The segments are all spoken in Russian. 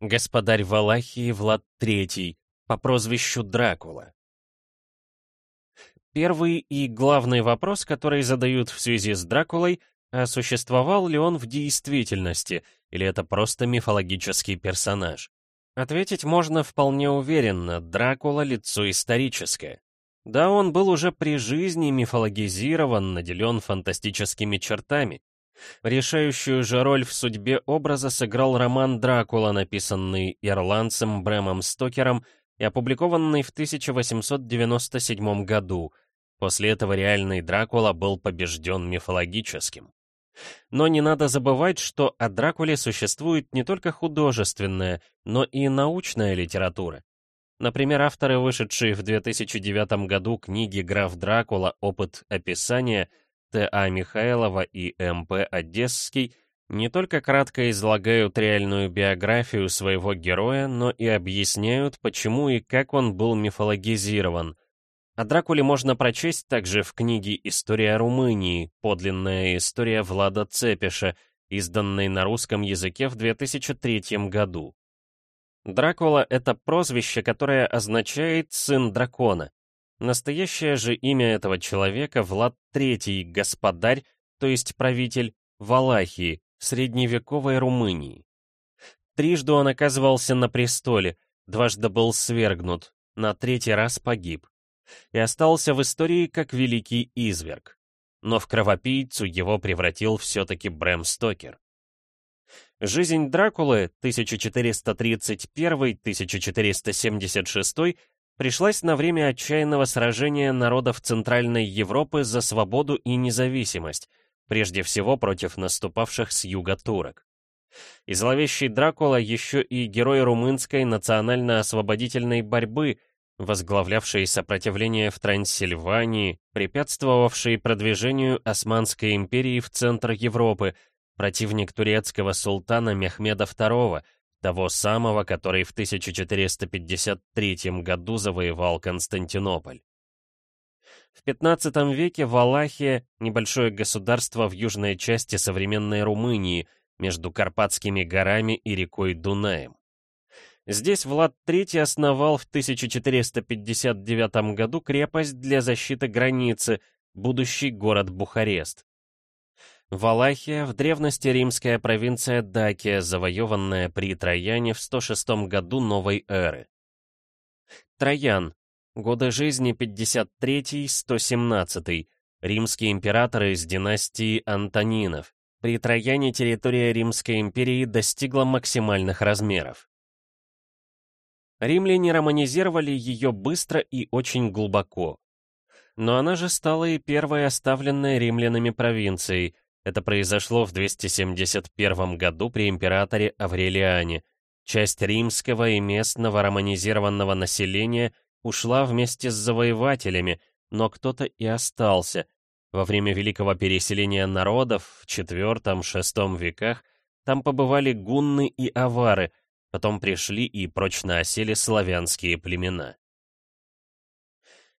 Господарь Валахии Влад III, по прозвищу Дракула. Первый и главный вопрос, который задают в связи с Дракулой, а существовал ли он в действительности, или это просто мифологический персонаж? Ответить можно вполне уверенно, Дракула — лицо историческое. Да, он был уже при жизни мифологизирован, наделен фантастическими чертами, Решающую же роль в судьбе образа сыграл роман «Дракула», написанный ирландцем Брэмом Стокером и опубликованный в 1897 году. После этого реальный Дракула был побежден мифологическим. Но не надо забывать, что о Дракуле существует не только художественная, но и научная литература. Например, авторы, вышедшие в 2009 году книги «Граф Дракула. Опыт описания», Т.А. Михайлова и М.П. Одесский не только кратко излагают реальную биографию своего героя, но и объясняют, почему и как он был мифологизирован. О Дракуле можно прочесть также в книге «История Румынии. Подлинная история Влада Цепиша», изданной на русском языке в 2003 году. Дракула — это прозвище, которое означает «сын дракона». Настоящее же имя этого человека Влад III, господарь, то есть правитель Валахии, средневековой Румынии. Трижды он оказывался на престоле, дважды был свергнут, на третий раз погиб. И остался в истории как великий изверг. Но в кровопийцу его превратил все-таки Брэм Стокер. Жизнь Дракулы 1431-1476 пришлась на время отчаянного сражения народов Центральной Европы за свободу и независимость, прежде всего против наступавших с юга турок. И зловещий Дракула еще и герой румынской национально-освободительной борьбы, возглавлявший сопротивление в Трансильвании, препятствовавший продвижению Османской империи в центр Европы, противник турецкого султана Мехмеда II, того самого, который в 1453 году завоевал Константинополь. В 15 веке Валахия — небольшое государство в южной части современной Румынии, между Карпатскими горами и рекой Дунаем. Здесь Влад III основал в 1459 году крепость для защиты границы, будущий город Бухарест. Валахия в древности римская провинция Дакия, завоеванная при Трояне в 106 году новой эры. Троян. Годы жизни 53-117. Римские императоры из династии Антонинов. При Трояне территория Римской империи достигла максимальных размеров. Римляне романизировали ее быстро и очень глубоко. Но она же стала и первой оставленной римлянами провинцией, это произошло в 271 году при императоре Аврелиане. Часть римского и местного романизированного населения ушла вместе с завоевателями, но кто-то и остался. Во время великого переселения народов в IV-VI веках там побывали гунны и авары, потом пришли и прочно осели славянские племена.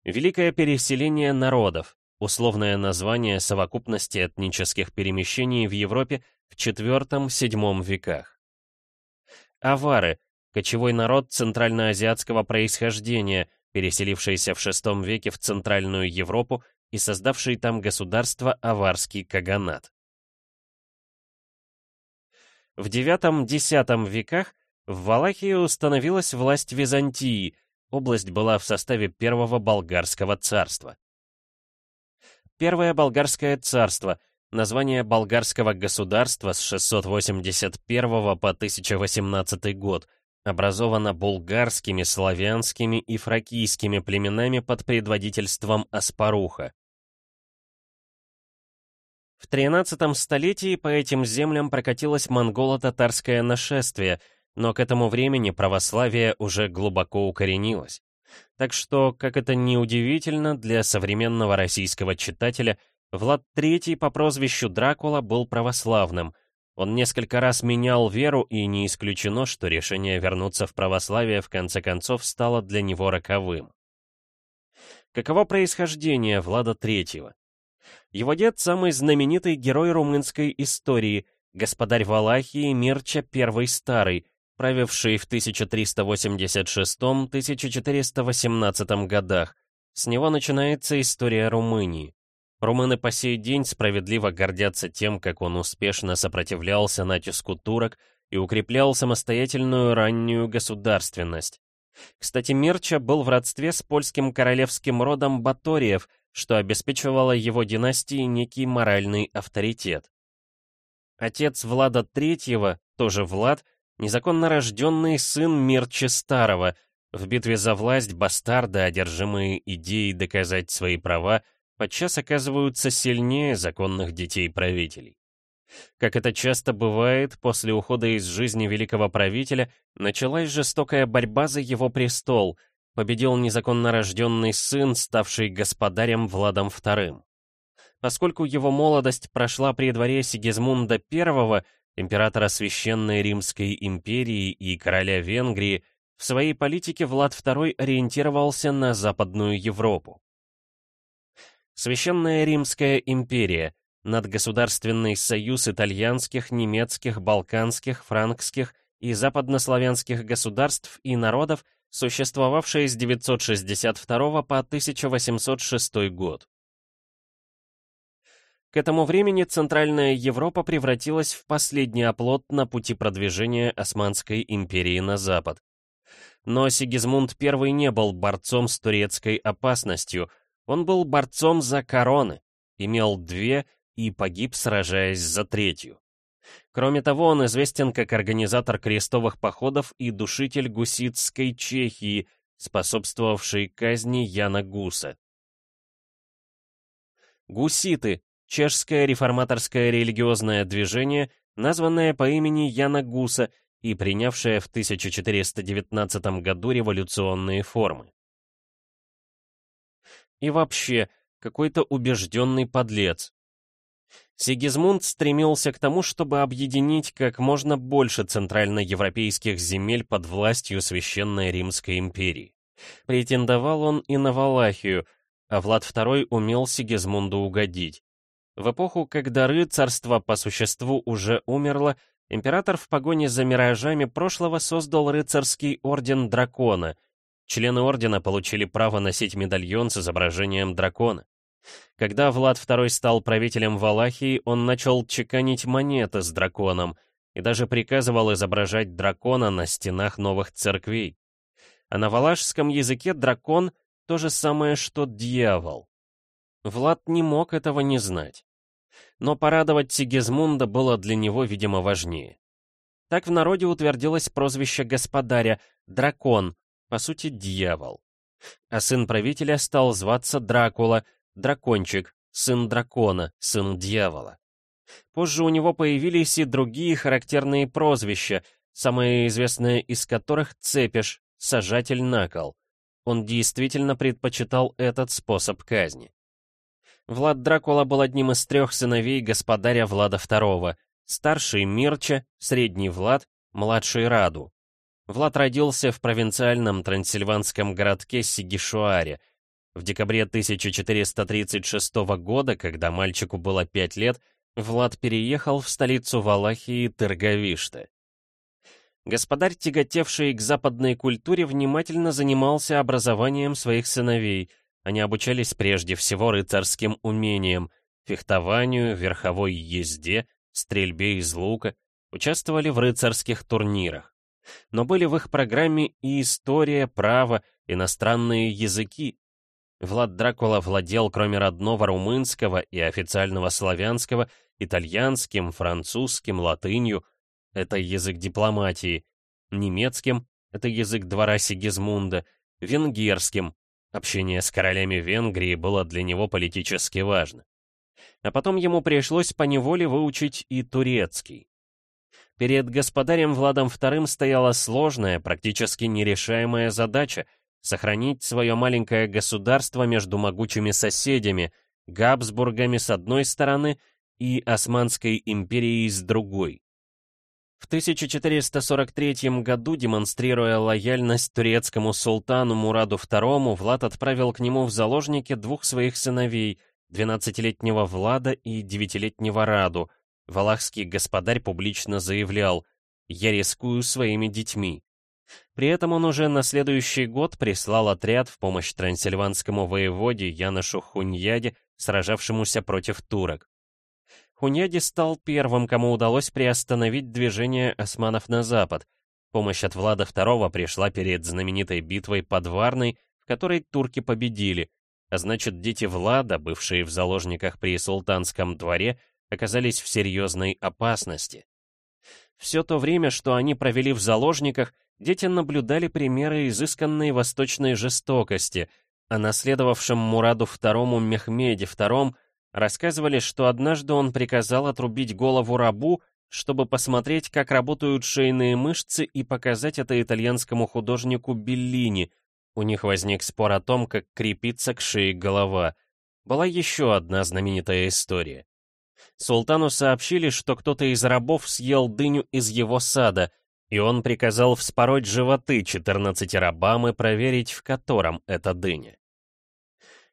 Великое переселение народов условное название совокупности этнических перемещений в Европе в IV-VII веках. Авары – кочевой народ центральноазиатского происхождения, переселившийся в VI веке в Центральную Европу и создавший там государство Аварский Каганат. В IX-X веках в Валахии установилась власть Византии, область была в составе Первого Болгарского царства. Первое болгарское царство, название болгарского государства с 681 по 1018 год, образовано булгарскими, славянскими и фракийскими племенами под предводительством Аспаруха. В XIII столетии по этим землям прокатилось монголо-татарское нашествие, но к этому времени православие уже глубоко укоренилось. Так что, как это ни удивительно, для современного российского читателя Влад III по прозвищу Дракула был православным. Он несколько раз менял веру, и не исключено, что решение вернуться в православие в конце концов стало для него роковым. Каково происхождение Влада III? Его дед — самый знаменитый герой румынской истории, господарь Валахии Мирча I Старый, правивший в 1386-1418 годах. С него начинается история Румынии. Румыны по сей день справедливо гордятся тем, как он успешно сопротивлялся натиску турок и укреплял самостоятельную раннюю государственность. Кстати, Мирча был в родстве с польским королевским родом Баториев, что обеспечивало его династии некий моральный авторитет. Отец Влада III, тоже Влад, незаконно рожденный сын Мирчи Старого, в битве за власть бастарды, одержимые идеей доказать свои права, подчас оказываются сильнее законных детей правителей. Как это часто бывает, после ухода из жизни великого правителя началась жестокая борьба за его престол, победил незаконно рожденный сын, ставший господарем Владом II. Поскольку его молодость прошла при дворе Сигизмунда I, императора Священной Римской империи и короля Венгрии, в своей политике Влад II ориентировался на Западную Европу. Священная Римская империя надгосударственный союз итальянских, немецких, балканских, франкских и западнославянских государств и народов, существовавшие с 962 по 1806 год. К этому времени Центральная Европа превратилась в последний оплот на пути продвижения Османской империи на запад. Но Сигизмунд I не был борцом с турецкой опасностью, он был борцом за короны, имел две и погиб, сражаясь за третью. Кроме того, он известен как организатор крестовых походов и душитель гуситской Чехии, способствовавший казни Яна Гуса. Гуситы — чешское реформаторское религиозное движение, названное по имени Яна Гуса и принявшее в 1419 году революционные формы. И вообще, какой-то убежденный подлец, Сигизмунд стремился к тому, чтобы объединить как можно больше центральноевропейских земель под властью Священной Римской империи. Претендовал он и на Валахию, а Влад II умел Сигизмунду угодить. В эпоху, когда рыцарство по существу уже умерло, император в погоне за миражами прошлого создал рыцарский орден дракона. Члены ордена получили право носить медальон с изображением дракона. Когда Влад II стал правителем Валахии, он начал чеканить монеты с драконом и даже приказывал изображать дракона на стенах новых церквей. А на валашском языке дракон — то же самое, что дьявол. Влад не мог этого не знать. Но порадовать Сигизмунда было для него, видимо, важнее. Так в народе утвердилось прозвище господаря «дракон», по сути, дьявол. А сын правителя стал зваться Дракула — Дракончик, сын дракона, сын дьявола. Позже у него появились и другие характерные прозвища, самое известное из которых «цепиш», «сажатель на кол». Он действительно предпочитал этот способ казни. Влад Дракула был одним из трех сыновей господаря Влада II, старший Мирча, средний Влад, младший Раду. Влад родился в провинциальном трансильванском городке Сигишуаре, в декабре 1436 года, когда мальчику было 5 лет, Влад переехал в столицу Валахии Тырговиште. Господарь, тяготевший к западной культуре, внимательно занимался образованием своих сыновей. Они обучались прежде всего рыцарским умениям, фехтованию, верховой езде, стрельбе из лука, участвовали в рыцарских турнирах. Но были в их программе и история, право, иностранные языки, Влад Дракула владел, кроме родного румынского и официального славянского, итальянским, французским, латынью — это язык дипломатии, немецким — это язык двора Сигизмунда, венгерским — общение с королями Венгрии было для него политически важно. А потом ему пришлось поневоле выучить и турецкий. Перед господарем Владом II стояла сложная, практически нерешаемая задача — сохранить свое маленькое государство между могучими соседями, Габсбургами с одной стороны и Османской империей с другой. В 1443 году, демонстрируя лояльность турецкому султану Мураду II, Влад отправил к нему в заложники двух своих сыновей, 12-летнего Влада и 9-летнего Раду. Валахский господарь публично заявлял, «Я рискую своими детьми». При этом он уже на следующий год прислал отряд в помощь трансильванскому воеводе Яношу Хуньяде, сражавшемуся против турок. Хуньяди стал первым, кому удалось приостановить движение османов на запад. Помощь от Влада II пришла перед знаменитой битвой под Варной, в которой турки победили, а значит, дети Влада, бывшие в заложниках при султанском дворе, оказались в серьезной опасности. Все то время, что они провели в заложниках, дети наблюдали примеры изысканной восточной жестокости, а наследовавшем Мураду II Мехмеде II рассказывали, что однажды он приказал отрубить голову рабу, чтобы посмотреть, как работают шейные мышцы и показать это итальянскому художнику Беллини. У них возник спор о том, как крепиться к шее голова. Была еще одна знаменитая история. Султану сообщили, что кто-то из рабов съел дыню из его сада, и он приказал вспороть животы 14 рабам и проверить, в котором эта дыня.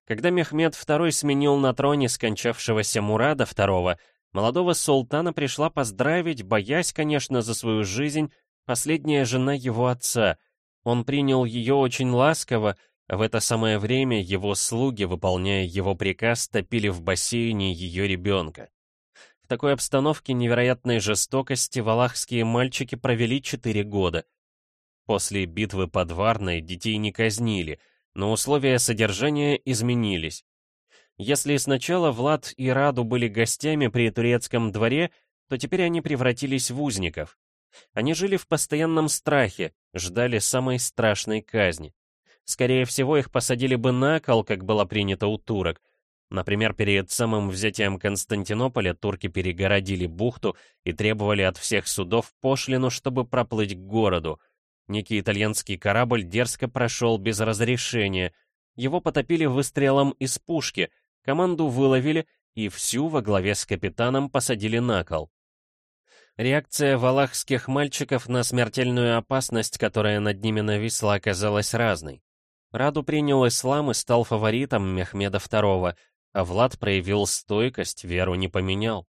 Когда Мехмед II сменил на троне скончавшегося Мурада II, молодого султана пришла поздравить, боясь, конечно, за свою жизнь, последняя жена его отца. Он принял ее очень ласково, а в это самое время его слуги, выполняя его приказ, топили в бассейне ее ребенка. В такой обстановке невероятной жестокости валахские мальчики провели четыре года. После битвы под Варной детей не казнили, но условия содержания изменились. Если сначала Влад и Раду были гостями при турецком дворе, то теперь они превратились в узников. Они жили в постоянном страхе, ждали самой страшной казни. Скорее всего, их посадили бы на кол, как было принято у турок, Например, перед самым взятием Константинополя турки перегородили бухту и требовали от всех судов пошлину, чтобы проплыть к городу. Некий итальянский корабль дерзко прошел без разрешения. Его потопили выстрелом из пушки, команду выловили и всю во главе с капитаном посадили на кол. Реакция валахских мальчиков на смертельную опасность, которая над ними нависла, оказалась разной. Раду принял ислам и стал фаворитом Мехмеда II, а Влад проявил стойкость, веру не поменял.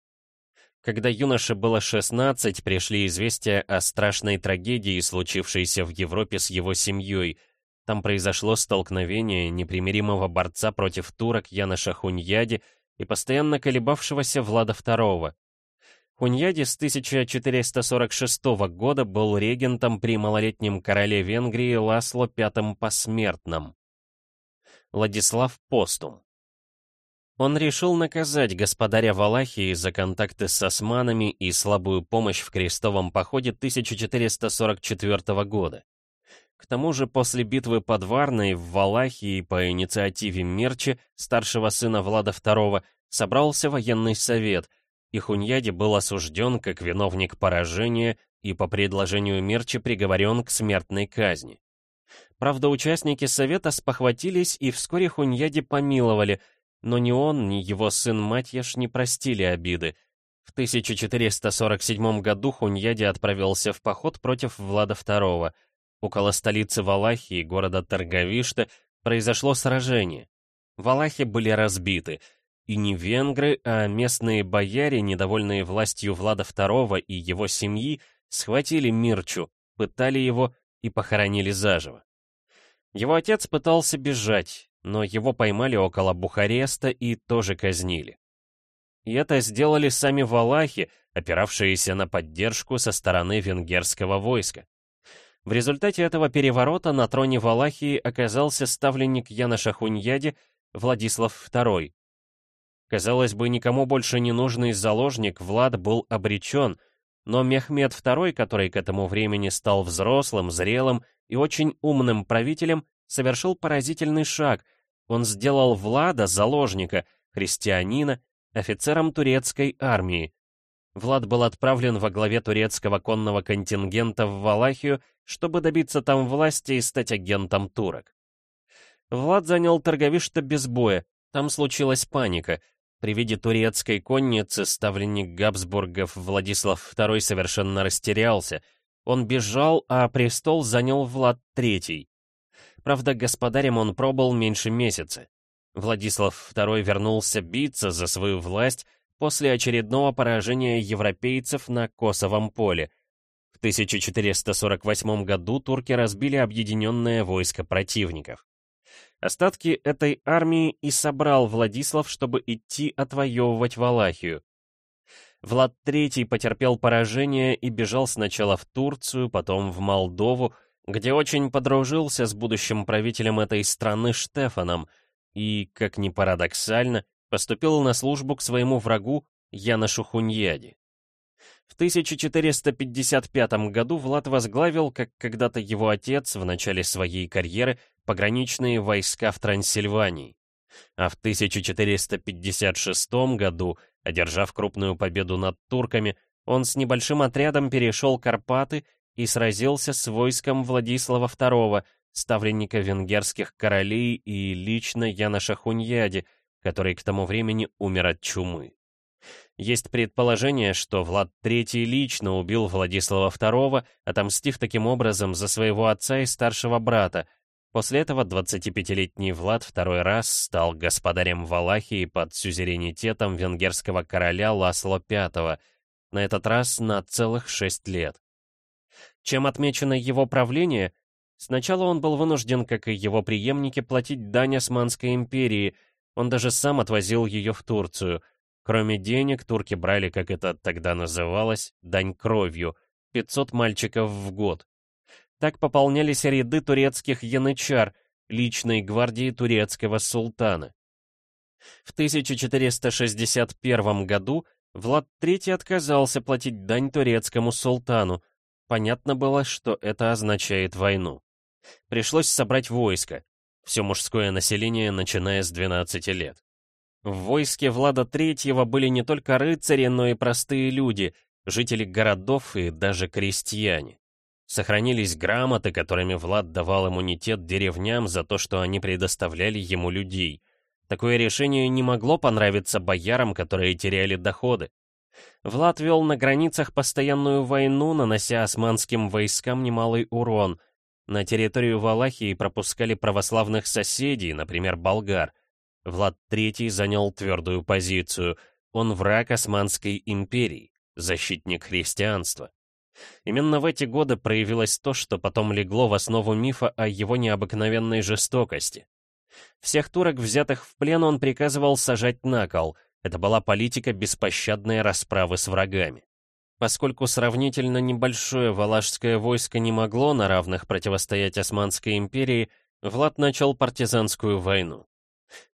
Когда юноше было 16, пришли известия о страшной трагедии, случившейся в Европе с его семьей. Там произошло столкновение непримиримого борца против турок Яна Шахуньяди и постоянно колебавшегося Влада II. Хуньяди с 1446 года был регентом при малолетнем короле Венгрии Ласло V посмертном. Владислав Постум он решил наказать господаря Валахии за контакты с османами и слабую помощь в крестовом походе 1444 года. К тому же после битвы под Варной в Валахии по инициативе Мерчи, старшего сына Влада II, собрался военный совет, и Хуньяди был осужден как виновник поражения и по предложению Мерчи приговорен к смертной казни. Правда, участники совета спохватились и вскоре Хуньяди помиловали – но ни он, ни его сын Матьяш не простили обиды. В 1447 году Хуньяди отправился в поход против Влада II. Около столицы Валахии, города Тарговишта, произошло сражение. Валахи были разбиты, и не венгры, а местные бояре, недовольные властью Влада II и его семьи, схватили Мирчу, пытали его и похоронили заживо. Его отец пытался бежать, но его поймали около Бухареста и тоже казнили. И это сделали сами валахи, опиравшиеся на поддержку со стороны венгерского войска. В результате этого переворота на троне Валахии оказался ставленник Яна Шахуньяди Владислав II. Казалось бы, никому больше не нужный заложник Влад был обречен, но Мехмед II, который к этому времени стал взрослым, зрелым и очень умным правителем, совершил поразительный шаг. Он сделал Влада, заложника, христианина, офицером турецкой армии. Влад был отправлен во главе турецкого конного контингента в Валахию, чтобы добиться там власти и стать агентом турок. Влад занял Торговишто без боя, там случилась паника. При виде турецкой конницы ставленник Габсбургов Владислав II совершенно растерялся. Он бежал, а престол занял Влад III. Правда, господарем он пробыл меньше месяца. Владислав II вернулся биться за свою власть после очередного поражения европейцев на Косовом поле. В В 1448 году турки разбили объединенное войско противников. Остатки этой армии и собрал Владислав, чтобы идти отвоевывать Валахию. Влад III потерпел поражение и бежал сначала в Турцию, потом в Молдову, где очень подружился с будущим правителем этой страны Штефаном и, как ни парадоксально, поступил на службу к своему врагу Яношу Хуньяди. В 1455 году Влад возглавил, как когда-то его отец в начале своей карьеры, пограничные войска в Трансильвании. А в 1456 году, одержав крупную победу над турками, он с небольшим отрядом перешел Карпаты и сразился с войском Владислава II, ставленника венгерских королей и лично Яноша Хуньяди, который к тому времени умер от чумы. Есть предположение, что Влад III лично убил Владислава II, отомстив таким образом за своего отца и старшего брата. После этого 25-летний Влад второй раз стал господарем Валахии под сюзеренитетом венгерского короля Ласло V, на этот раз на целых шесть лет. Чем отмечено его правление? Сначала он был вынужден, как и его преемники, платить дань Османской империи, он даже сам отвозил ее в Турцию — Кроме денег, турки брали, как это тогда называлось, дань кровью, 500 мальчиков в год. Так пополнялись ряды турецких янычар, личной гвардии турецкого султана. В 1461 году Влад III отказался платить дань турецкому султану. Понятно было, что это означает войну. Пришлось собрать войско, все мужское население, начиная с 12 лет. В войске Влада Третьего были не только рыцари, но и простые люди, жители городов и даже крестьяне. Сохранились грамоты, которыми Влад давал иммунитет деревням за то, что они предоставляли ему людей. Такое решение не могло понравиться боярам, которые теряли доходы. Влад вел на границах постоянную войну, нанося османским войскам немалый урон. На территорию Валахии пропускали православных соседей, например, болгар. Влад III занял твердую позицию. Он враг Османской империи, защитник христианства. Именно в эти годы проявилось то, что потом легло в основу мифа о его необыкновенной жестокости. Всех турок, взятых в плен, он приказывал сажать на кол. Это была политика беспощадной расправы с врагами. Поскольку сравнительно небольшое валашское войско не могло на равных противостоять Османской империи, Влад начал партизанскую войну.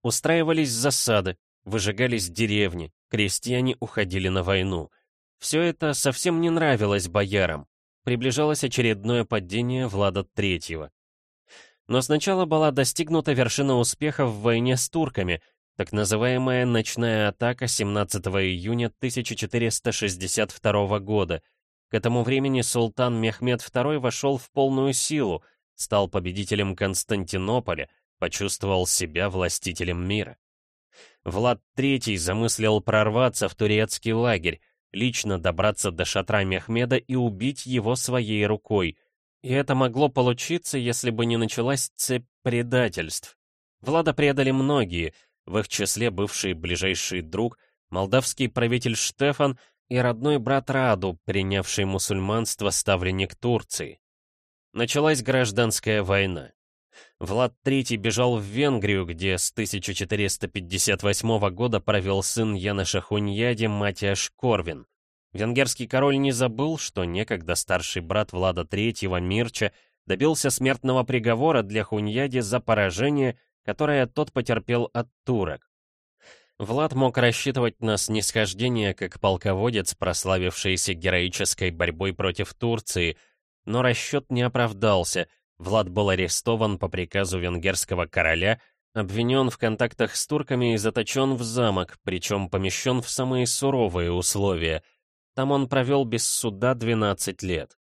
Устраивались засады, выжигались деревни, крестьяне уходили на войну. Все это совсем не нравилось боярам. Приближалось очередное падение Влада Третьего. Но сначала была достигнута вершина успеха в войне с турками, так называемая ночная атака 17 июня 1462 года. К этому времени султан Мехмед II вошел в полную силу, стал победителем Константинополя, почувствовал себя властителем мира. Влад III замыслил прорваться в турецкий лагерь, лично добраться до шатра Мехмеда и убить его своей рукой. И это могло получиться, если бы не началась цепь предательств. Влада предали многие, в их числе бывший ближайший друг, молдавский правитель Штефан и родной брат Раду, принявший мусульманство ставленник Турции. Началась гражданская война. Влад III бежал в Венгрию, где с 1458 года провел сын Яноша Хуньяди Матиаш Корвин. Венгерский король не забыл, что некогда старший брат Влада III Мирча добился смертного приговора для Хуньяди за поражение, которое тот потерпел от турок. Влад мог рассчитывать на снисхождение как полководец, прославившийся героической борьбой против Турции, но расчет не оправдался — Влад был арестован по приказу венгерского короля, обвинен в контактах с турками и заточен в замок, причем помещен в самые суровые условия. Там он провел без суда 12 лет.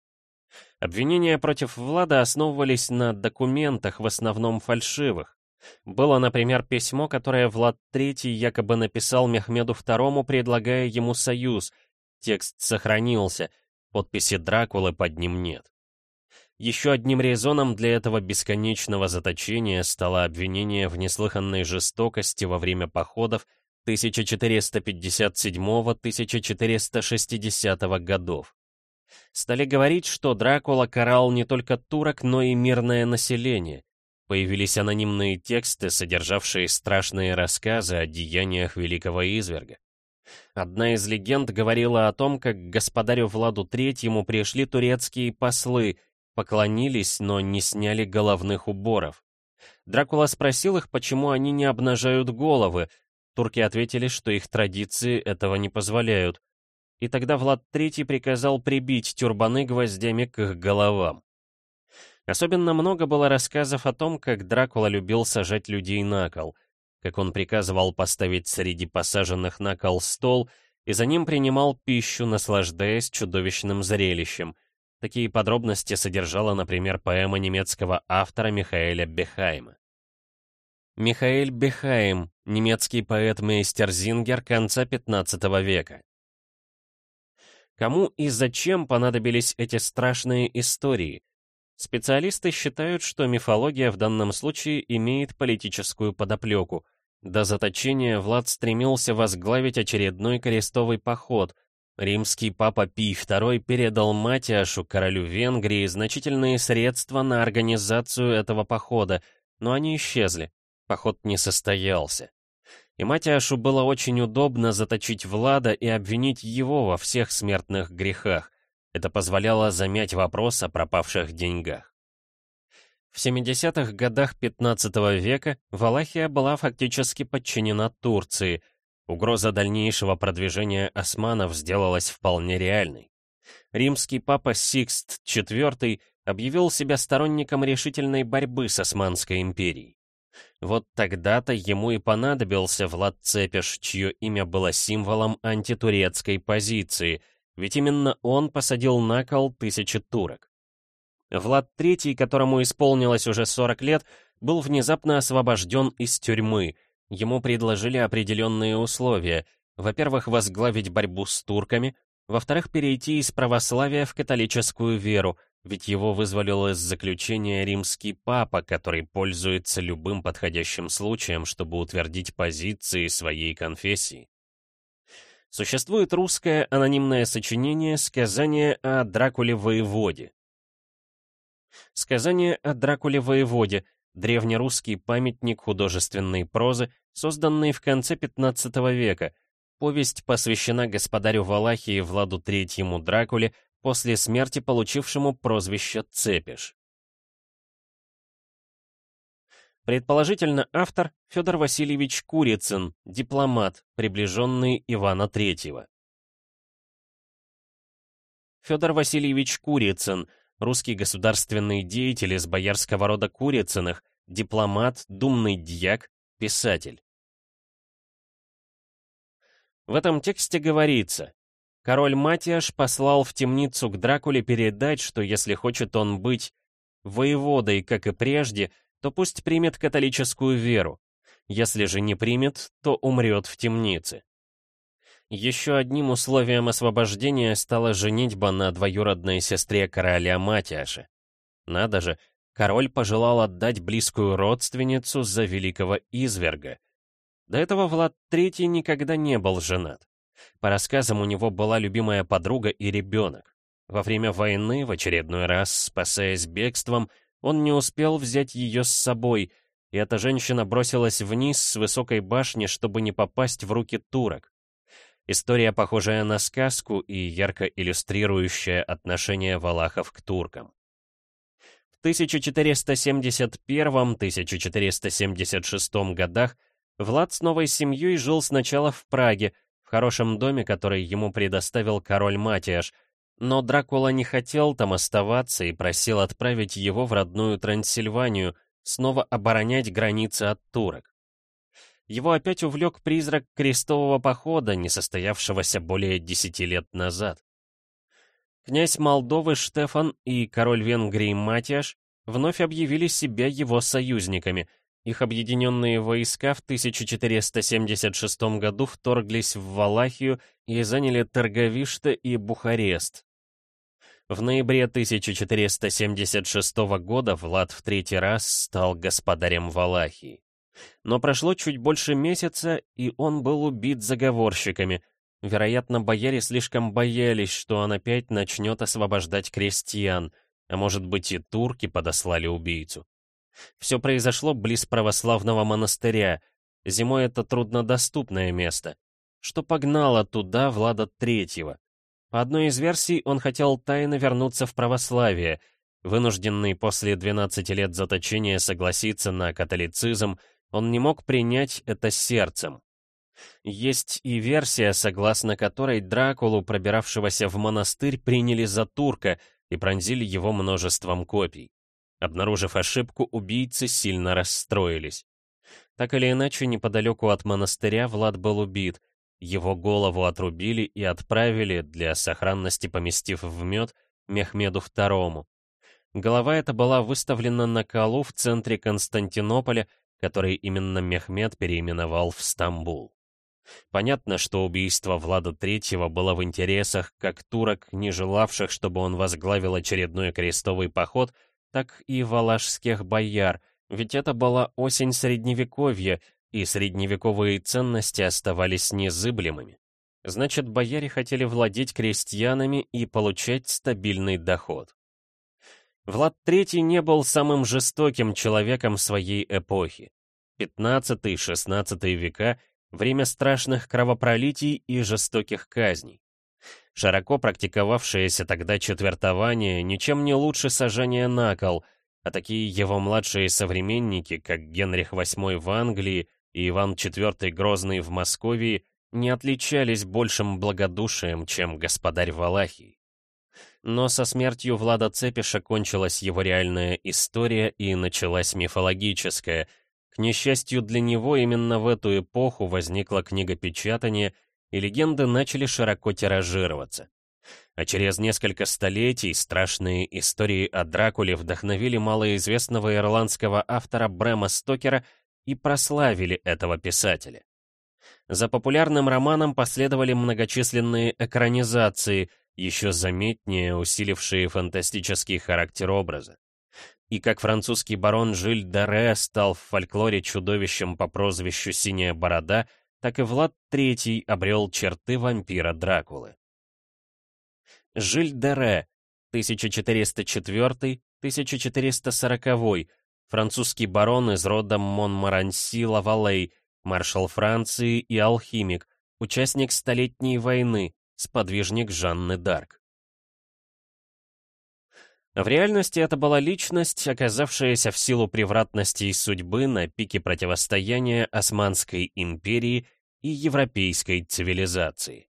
Обвинения против Влада основывались на документах, в основном фальшивых. Было, например, письмо, которое Влад III якобы написал Мехмеду II, предлагая ему союз. Текст сохранился, подписи Дракулы под ним нет. Еще одним резоном для этого бесконечного заточения стало обвинение в неслыханной жестокости во время походов 1457-1460 годов. Стали говорить, что Дракула карал не только турок, но и мирное население. Появились анонимные тексты, содержавшие страшные рассказы о деяниях великого изверга. Одна из легенд говорила о том, как к господарю Владу Третьему пришли турецкие послы, поклонились, но не сняли головных уборов. Дракула спросил их, почему они не обнажают головы. Турки ответили, что их традиции этого не позволяют. И тогда Влад III приказал прибить тюрбаны гвоздями к их головам. Особенно много было рассказов о том, как Дракула любил сажать людей на кол, как он приказывал поставить среди посаженных на кол стол и за ним принимал пищу, наслаждаясь чудовищным зрелищем. Такие подробности содержала, например, поэма немецкого автора Михаэля Бехайма. Михаэль Бехайм, немецкий поэт-мейстерзингер конца XV века. Кому и зачем понадобились эти страшные истории? Специалисты считают, что мифология в данном случае имеет политическую подоплеку. До заточения Влад стремился возглавить очередной крестовый поход. Римский папа Пий II передал Матиашу, королю Венгрии, значительные средства на организацию этого похода, но они исчезли. Поход не состоялся. И Матиашу было очень удобно заточить Влада и обвинить его во всех смертных грехах. Это позволяло замять вопрос о пропавших деньгах. В 70-х годах 15 века Валахия была фактически подчинена Турции. Угроза дальнейшего продвижения османов сделалась вполне реальной. Римский папа Сикст IV объявил себя сторонником решительной борьбы с Османской империей. Вот тогда-то ему и понадобился Влад Цепеш, чье имя было символом антитурецкой позиции, ведь именно он посадил на кол тысячи турок. Влад III, которому исполнилось уже 40 лет, был внезапно освобожден из тюрьмы. Ему предложили определенные условия. Во-первых, возглавить борьбу с турками, во-вторых, перейти из православия в католическую веру, ведь его вызволил из заключения римский папа, который пользуется любым подходящим случаем, чтобы утвердить позиции своей конфессии. Существует русское анонимное сочинение «Сказание о Дракуле-воеводе». Сказание о Дракуле-воеводе — древнерусский памятник художественной прозы, созданный в конце XV века. Повесть посвящена господарю Валахии Владу Третьему Дракуле, после смерти получившему прозвище Цепиш. Предположительно, автор Федор Васильевич Курицын, дипломат, приближенный Ивана III. Федор Васильевич Курицын, русский государственный деятель из боярского рода Курицыных, дипломат, думный дьяк, писатель. В этом тексте говорится Король Матиаш послал в темницу к Дракуле передать, что если хочет он быть воеводой, как и прежде, то пусть примет католическую веру. Если же не примет, то умрет в темнице. Еще одним условием освобождения стала женитьба на двоюродной сестре короля Матиаша. Надо же, король пожелал отдать близкую родственницу за великого изверга. До этого Влад III никогда не был женат. По рассказам, у него была любимая подруга и ребенок. Во время войны, в очередной раз спасаясь бегством, он не успел взять ее с собой, и эта женщина бросилась вниз с высокой башни, чтобы не попасть в руки турок. История, похожая на сказку и ярко иллюстрирующая отношение валахов к туркам. В 1471-1476 годах Влад с новой семьей жил сначала в Праге, в хорошем доме, который ему предоставил король Матиаш, но Дракула не хотел там оставаться и просил отправить его в родную Трансильванию, снова оборонять границы от турок. Его опять увлек призрак крестового похода, не состоявшегося более десяти лет назад. Князь Молдовы Штефан и король Венгрии Матиаш вновь объявили себя его союзниками — их объединенные войска в 1476 году вторглись в Валахию и заняли Тарговиште и Бухарест. В ноябре 1476 года Влад в третий раз стал господарем Валахии. Но прошло чуть больше месяца, и он был убит заговорщиками. Вероятно, бояре слишком боялись, что он опять начнет освобождать крестьян, а может быть и турки подослали убийцу. Все произошло близ православного монастыря. Зимой это труднодоступное место. Что погнало туда Влада Третьего? По одной из версий, он хотел тайно вернуться в православие, вынужденный после 12 лет заточения согласиться на католицизм, он не мог принять это сердцем. Есть и версия, согласно которой Дракулу, пробиравшегося в монастырь, приняли за турка и пронзили его множеством копий. Обнаружив ошибку, убийцы сильно расстроились. Так или иначе, неподалеку от монастыря Влад был убит. Его голову отрубили и отправили, для сохранности поместив в мед, Мехмеду II. Голова эта была выставлена на колу в центре Константинополя, который именно Мехмед переименовал в Стамбул. Понятно, что убийство Влада III было в интересах как турок, не желавших, чтобы он возглавил очередной крестовый поход, так и валашских бояр, ведь это была осень Средневековья, и средневековые ценности оставались незыблемыми. Значит, бояре хотели владеть крестьянами и получать стабильный доход. Влад III не был самым жестоким человеком своей эпохи. 15-16 века — время страшных кровопролитий и жестоких казней. Широко практиковавшееся тогда четвертование ничем не лучше сажания на кол, а такие его младшие современники, как Генрих VIII в Англии и Иван IV Грозный в Москве, не отличались большим благодушием, чем господарь Валахий. Но со смертью Влада Цепиша кончилась его реальная история и началась мифологическая. К несчастью для него, именно в эту эпоху возникла книгопечатание, и легенды начали широко тиражироваться. А через несколько столетий страшные истории о Дракуле вдохновили малоизвестного ирландского автора Брэма Стокера и прославили этого писателя. За популярным романом последовали многочисленные экранизации, еще заметнее усилившие фантастический характер образа. И как французский барон Жиль Даре стал в фольклоре чудовищем по прозвищу «Синяя борода», так и Влад III обрел черты вампира Дракулы. Жиль Даре, 1404-1440, французский барон из рода Монмаранси-Лавалей, маршал Франции и алхимик, участник Столетней войны, сподвижник Жанны Дарк. В реальности это была личность, оказавшаяся в силу превратностей судьбы на пике противостояния Османской империи и европейской цивилизации.